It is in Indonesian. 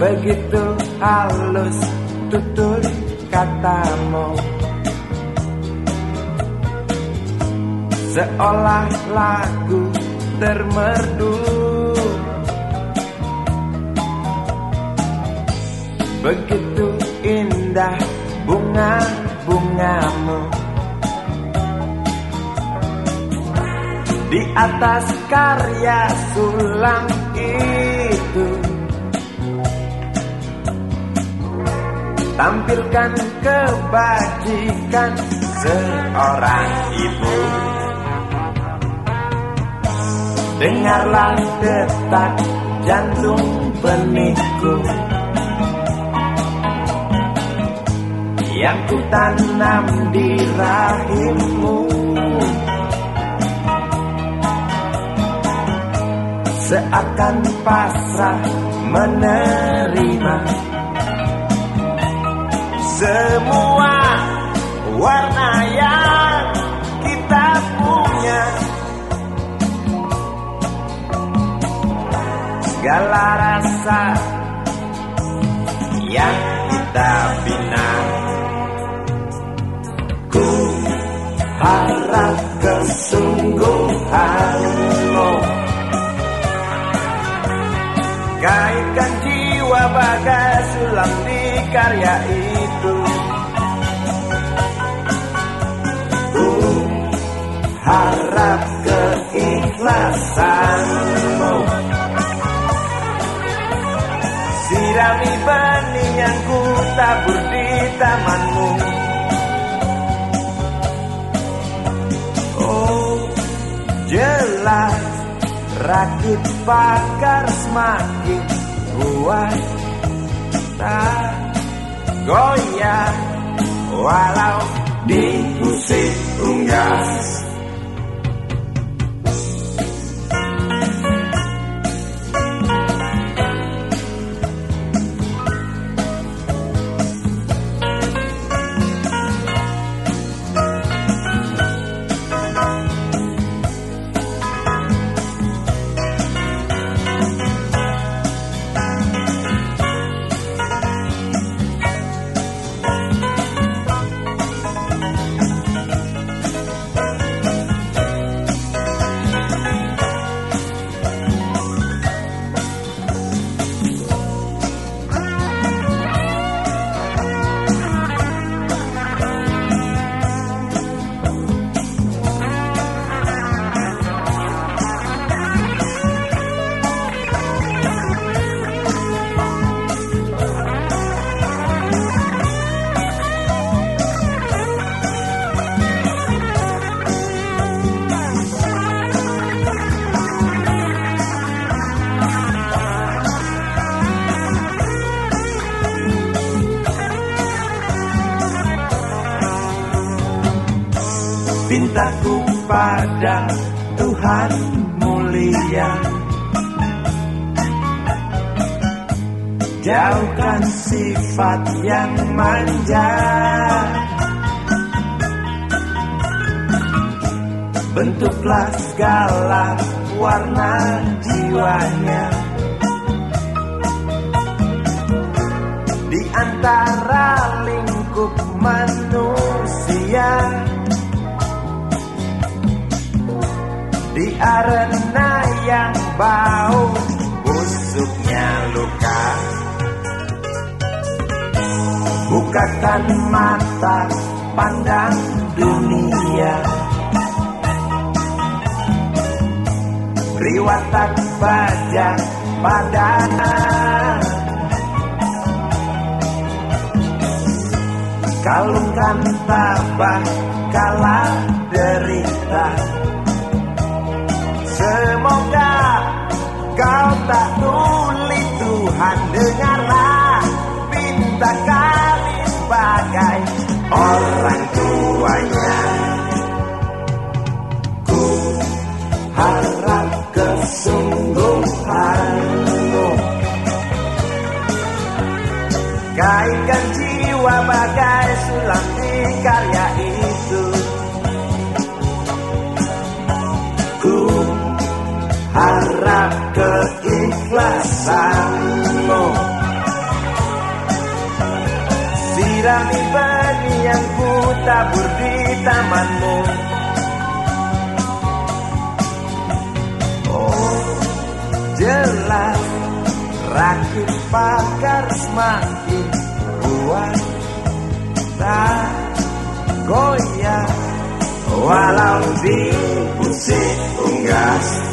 Begitu halus tutur katamu. Seolah lagu termerdu. Begitu indah bunga-bungamu. Di atas karya sulam itu Tampilkan kebajikan seorang ibu. Dengarlah detak jantung benihku Yang ku tanam di rahimmu. Seakan pasrah menerima Semua warna yang kita punya. Segala rasa yang kita bina. Ku harap kesungguhanmu Kaitkan jiwa bagai sulam di karya itu. Ku harap keikhlasanmu. Sirami benih yang ku tabur di tamanmu. Oh jelas rakit pagar semakin kuat. Tak goyah walau diusik Pintaku pada Tuhan mulia. Jauhkan sifat yang manja. Bentuklah segala warna jiwanya. Di antara lingkup manusia Di arena yang bau busuknya luka. Bukakan mata pandang dunia. Beri watak baja pada Kalungkan tabah kala derita Semoga kau tak tuli Tuhan dengarlah Minta kali sebagai orang tuanya. Ku harap kesungguhanmu. Kaitkan jiwa bagai sulam di karya itu keikhlasanmu. Benih-benih yang ku tabur di tamanmu. Oh jelas rakit pakar semakin kuat. Tak goyah walau di pusing unggas